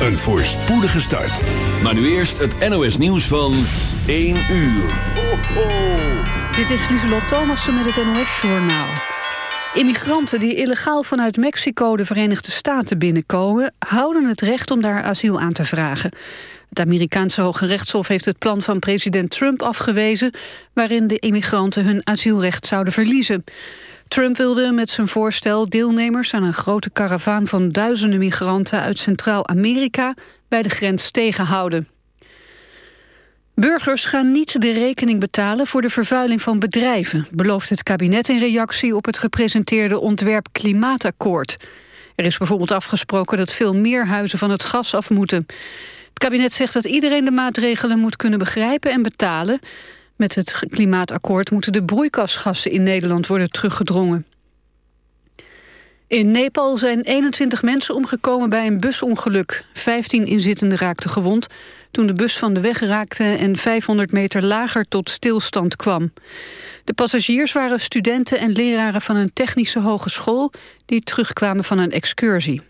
een voorspoedige start. Maar nu eerst het NOS nieuws van 1 uur. Ho, ho. Dit is Lieselot Thomassen met het NOS-journaal. Immigranten die illegaal vanuit Mexico de Verenigde Staten binnenkomen... houden het recht om daar asiel aan te vragen. Het Amerikaanse Hoge Rechtshof heeft het plan van president Trump afgewezen... waarin de immigranten hun asielrecht zouden verliezen. Trump wilde met zijn voorstel deelnemers aan een grote karavaan van duizenden migranten uit Centraal-Amerika bij de grens tegenhouden. Burgers gaan niet de rekening betalen voor de vervuiling van bedrijven, belooft het kabinet in reactie op het gepresenteerde ontwerp Klimaatakkoord. Er is bijvoorbeeld afgesproken dat veel meer huizen van het gas af moeten. Het kabinet zegt dat iedereen de maatregelen moet kunnen begrijpen en betalen. Met het klimaatakkoord moeten de broeikasgassen in Nederland worden teruggedrongen. In Nepal zijn 21 mensen omgekomen bij een busongeluk. 15 inzittenden raakten gewond toen de bus van de weg raakte... en 500 meter lager tot stilstand kwam. De passagiers waren studenten en leraren van een technische hogeschool... die terugkwamen van een excursie.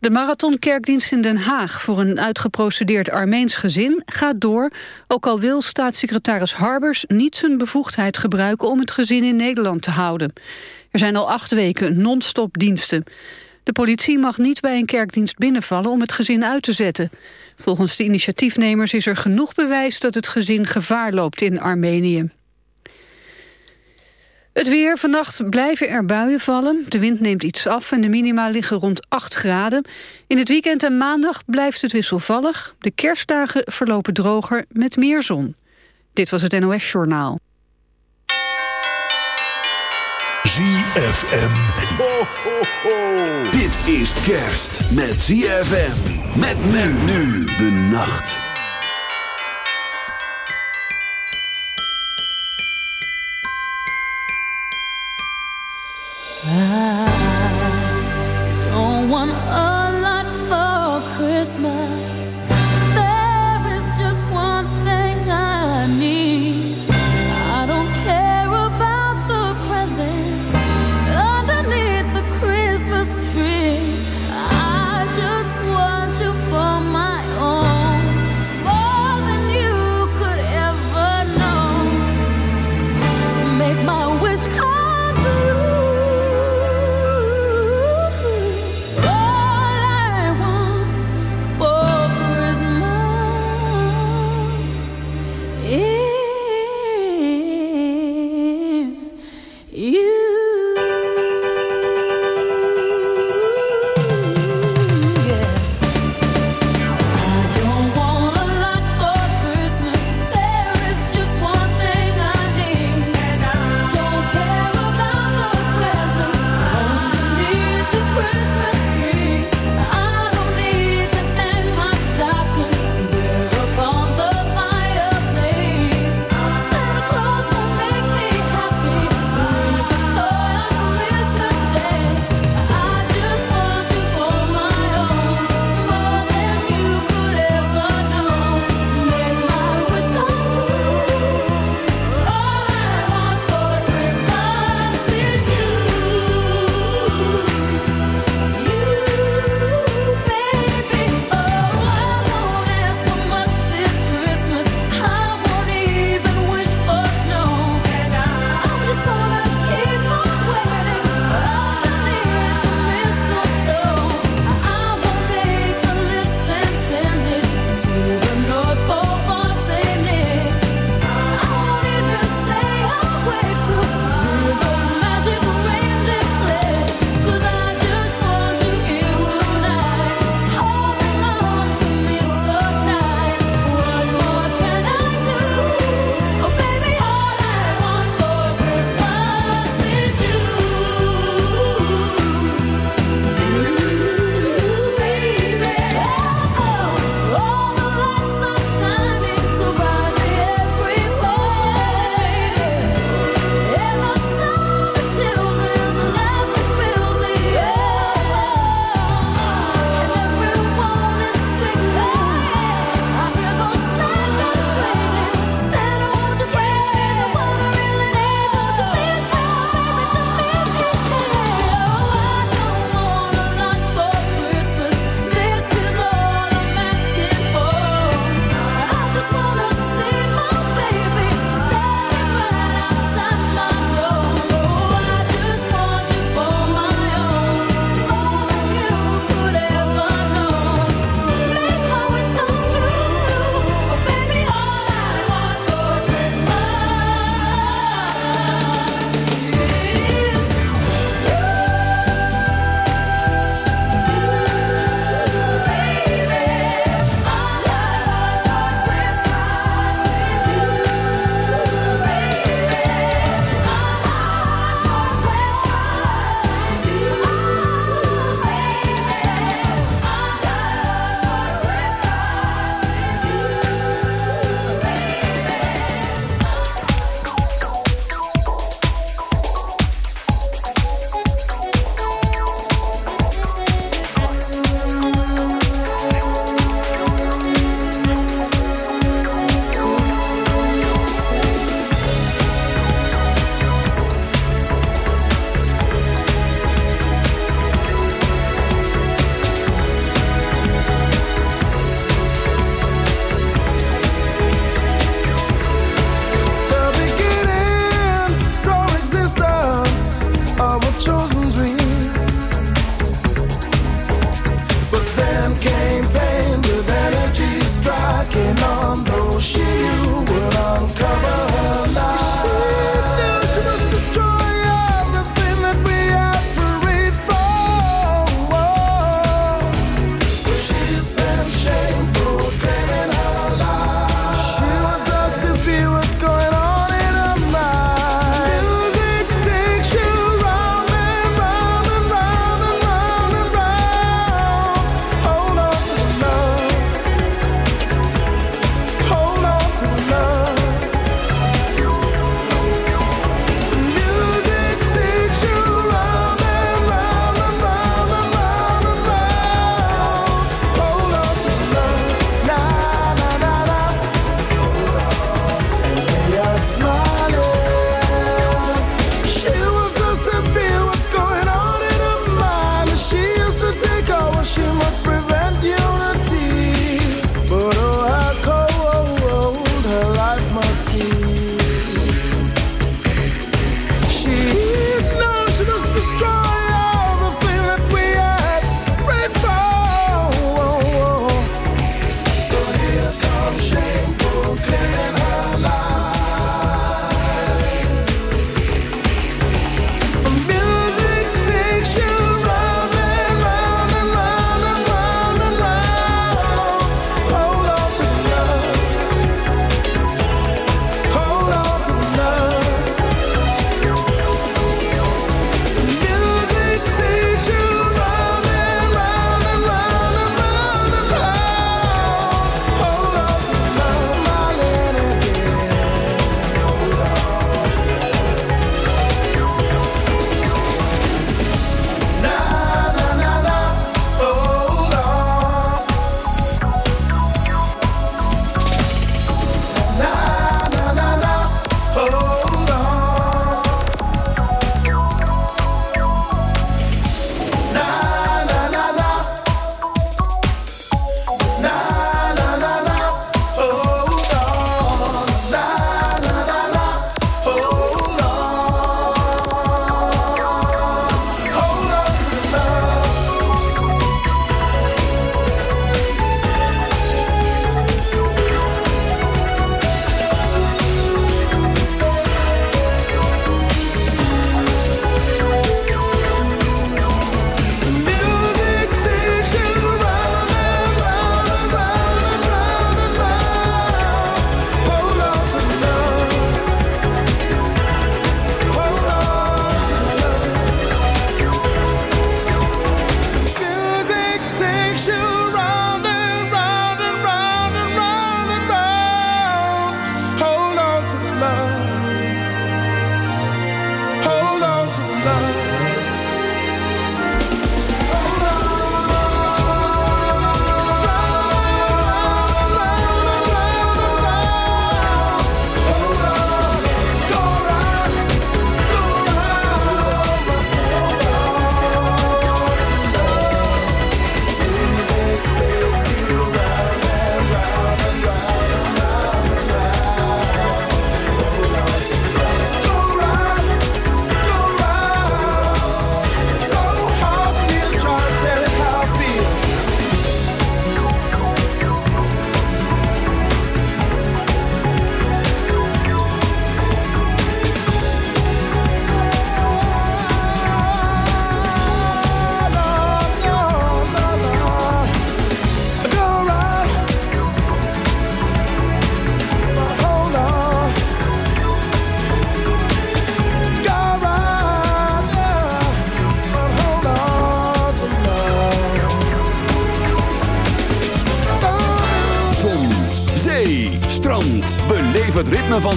De marathonkerkdienst in Den Haag voor een uitgeprocedeerd Armeens gezin gaat door, ook al wil staatssecretaris Harbers niet zijn bevoegdheid gebruiken om het gezin in Nederland te houden. Er zijn al acht weken non-stop diensten. De politie mag niet bij een kerkdienst binnenvallen om het gezin uit te zetten. Volgens de initiatiefnemers is er genoeg bewijs dat het gezin gevaar loopt in Armenië. Het weer. Vannacht blijven er buien vallen. De wind neemt iets af en de minima liggen rond 8 graden. In het weekend en maandag blijft het wisselvallig. De kerstdagen verlopen droger met meer zon. Dit was het NOS Journaal. ZFM. Ho, ho, ho. Dit is kerst met ZFM. Met men nu de nacht.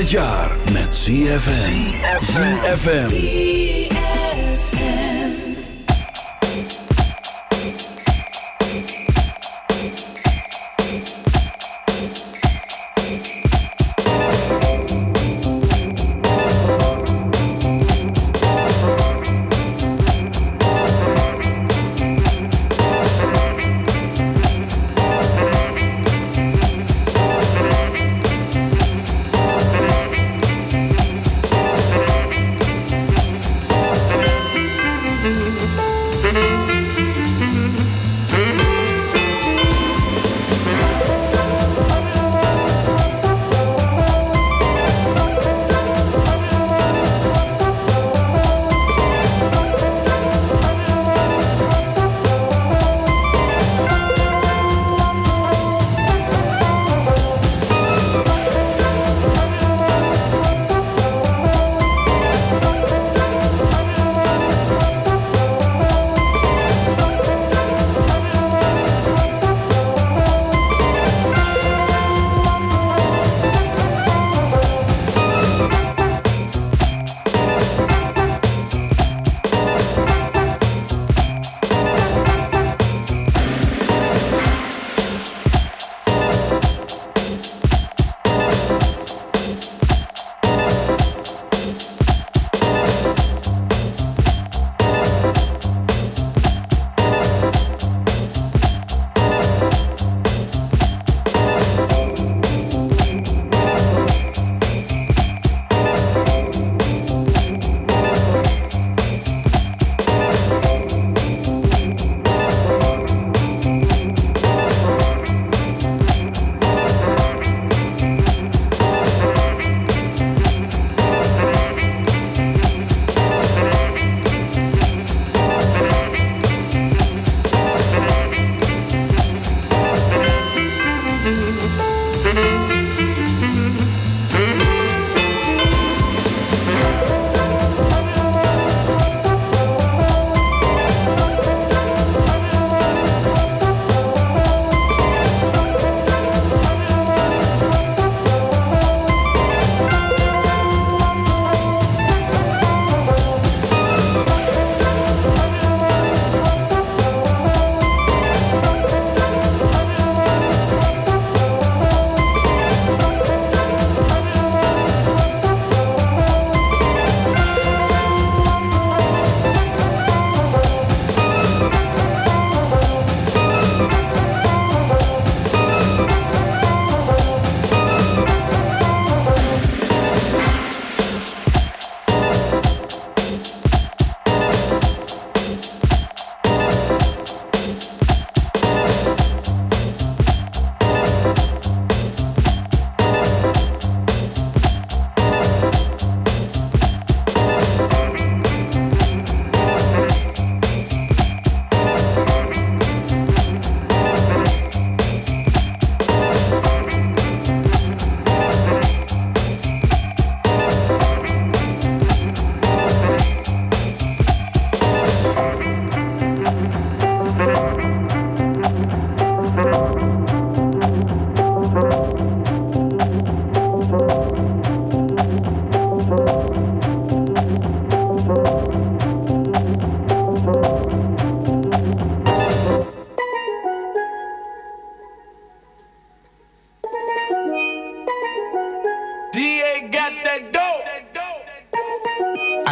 het jaar met ZFM. ZFM.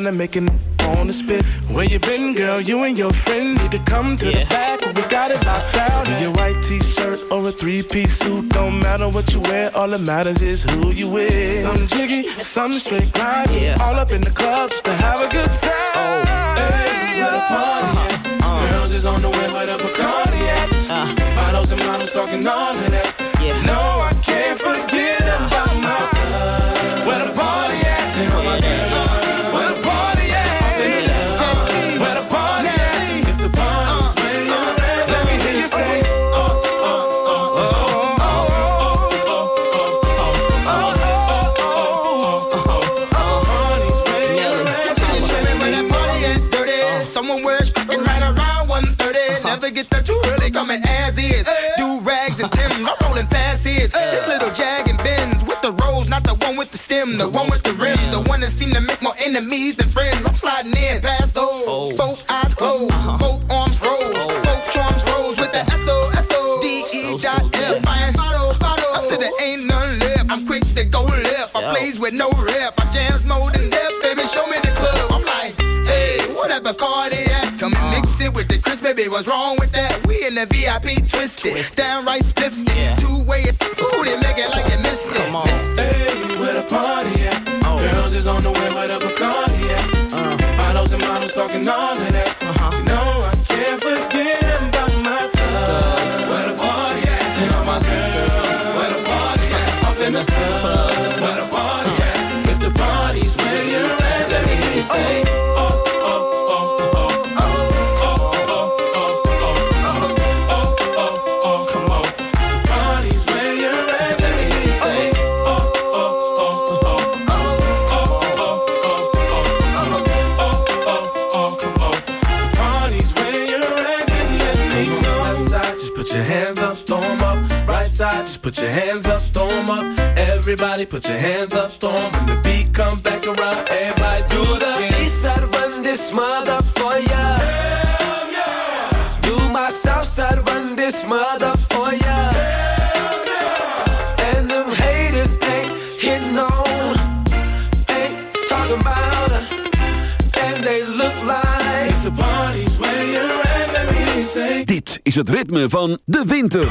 trying to make it on the spit. Where you been, girl? You and your friend need to come to the back. We got it locked down. In your white t-shirt or a three-piece suit, don't matter what you wear. All that matters is who you with. Some jiggy, some straight grind. All up in the club just to have a good time. Oh, hey, where the party uh-huh. at? Uh-huh. Girls is on the way, where the Bacardi at? Uh-huh. Bottles and models talking all of that. No, I can't forget the one with the rims, the one that seem to make more enemies than friends. I'm sliding in past those. Oh. Both eyes closed, uh-huh. both arms rose, oh. both charms rose with the S O S O oh, D E dot F. I ain't bottle, bottle. Up to the ain't none left. I'm quick to go left. I plays with no rep. I jams more than death, baby. Show me the club. I'm like, hey, whatever car they at. Come and mix it with the Chris, baby. What's wrong with that? We in the VIP twisted, downright spliff. Talking all of that. Just put your hands up, 'em up. Everybody put your hands up, 'em. When the beat comes back around, everybody do the east side run this mother for ya. Do my south side run this mother for ya. And them haters ain't hitting on, ain't talking about. And they look like the party's where you're at, let me say. Dit is het ritme van de winter.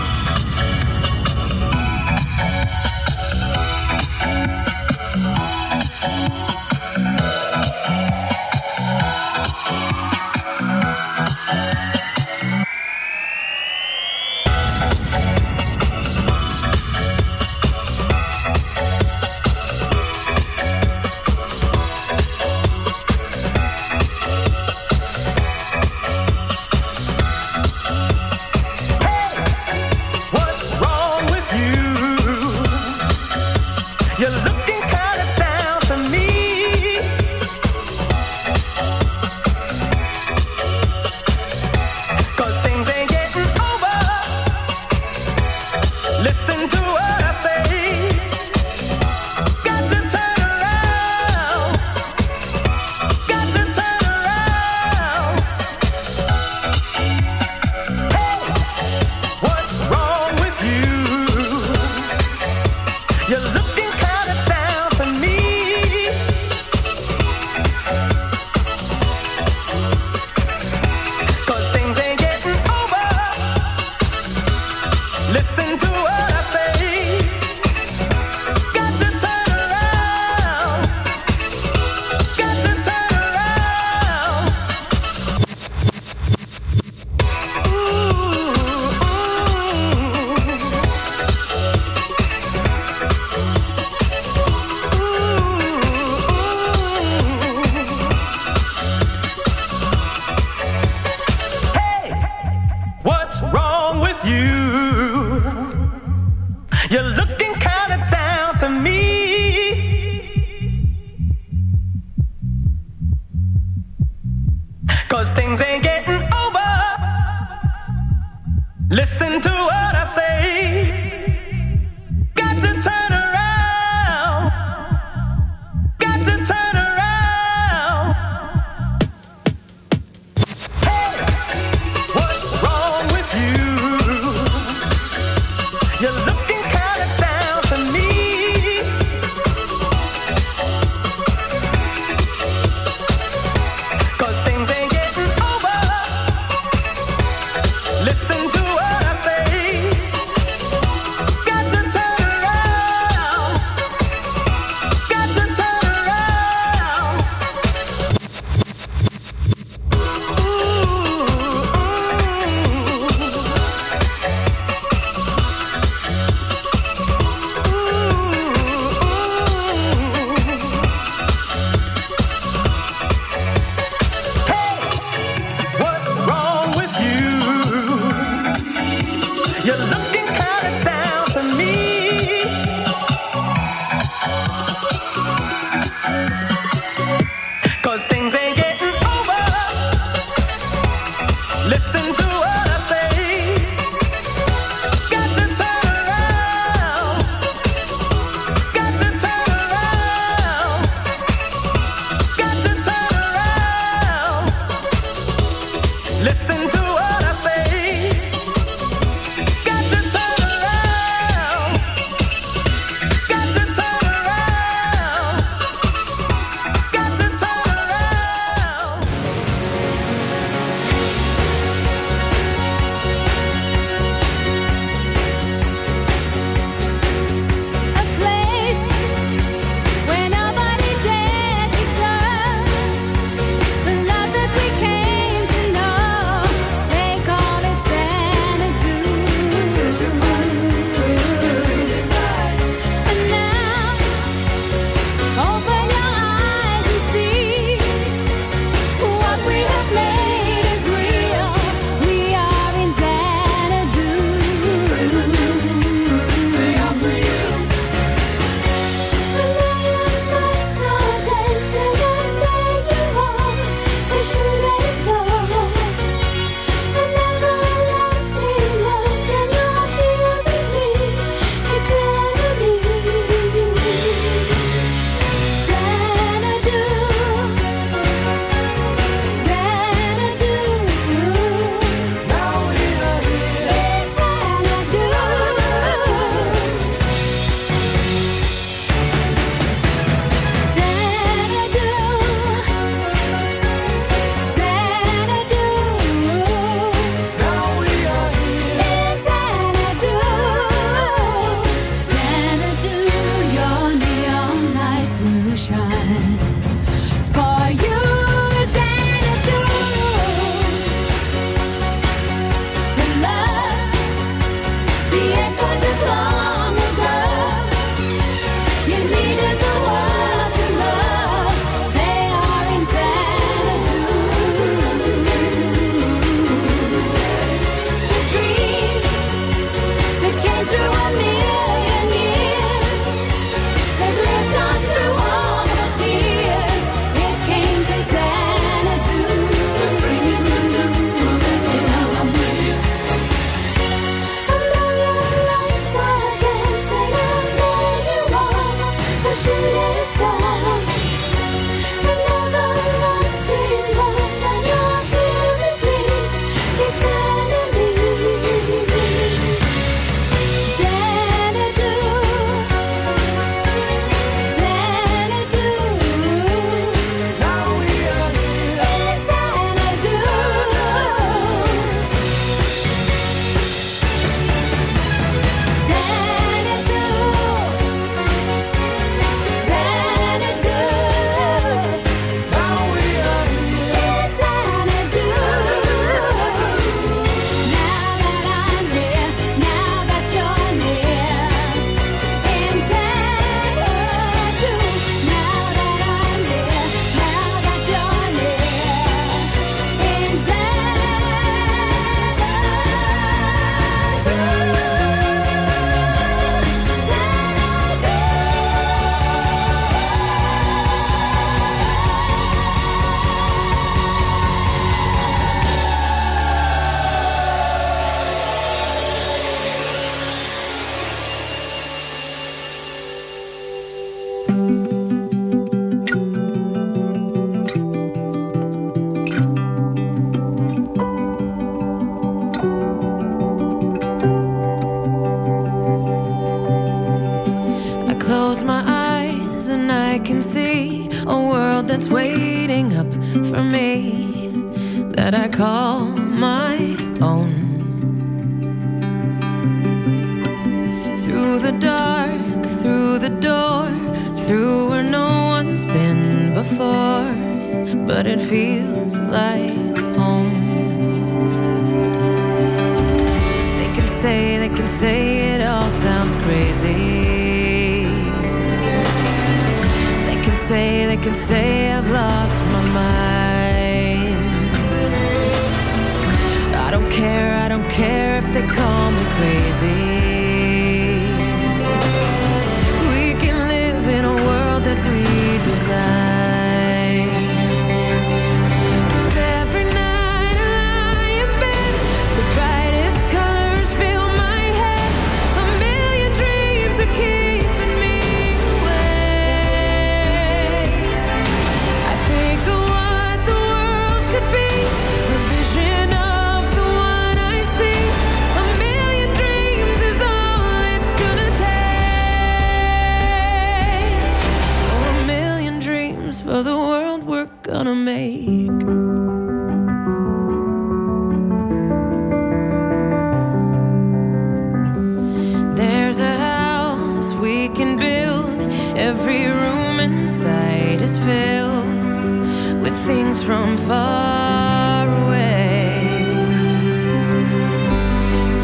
things from far away.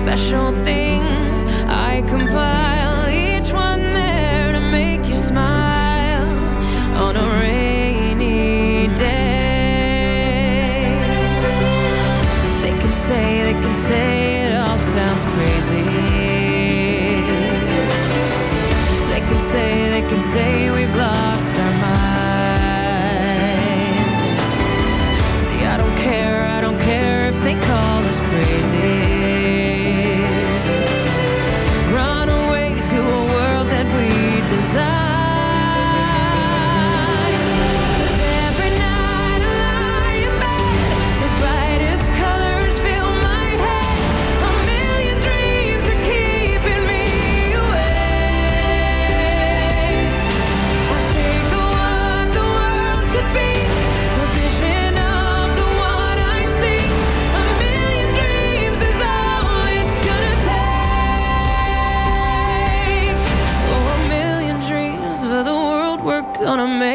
Special things I compile, each one there to make you smile on a rainy day. They can say, they can say it all sounds crazy. They can say, they can say we've lost wanna make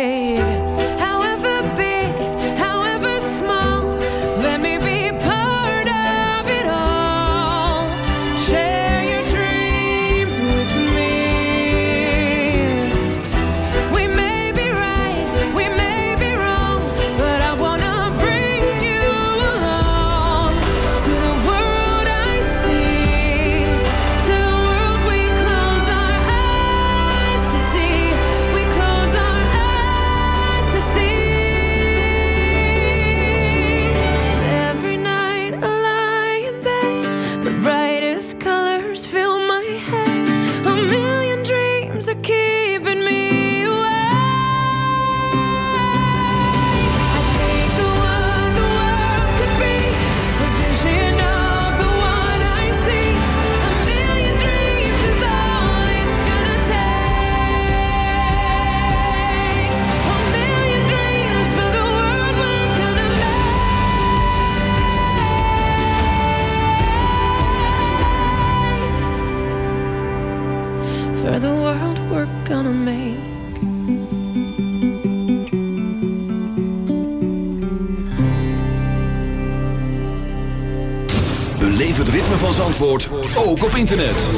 ook op internet.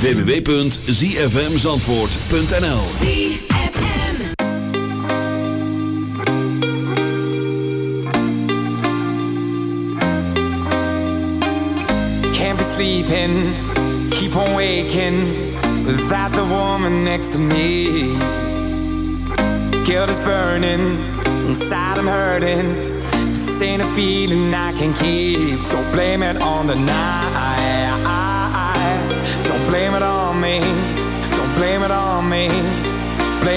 www.zfmzandvoort.nl Can't be sleeping, keep on waking Without the woman next to me. Guilt is burning, inside I'm hurting. This a feeling I can keep So blame it on the night.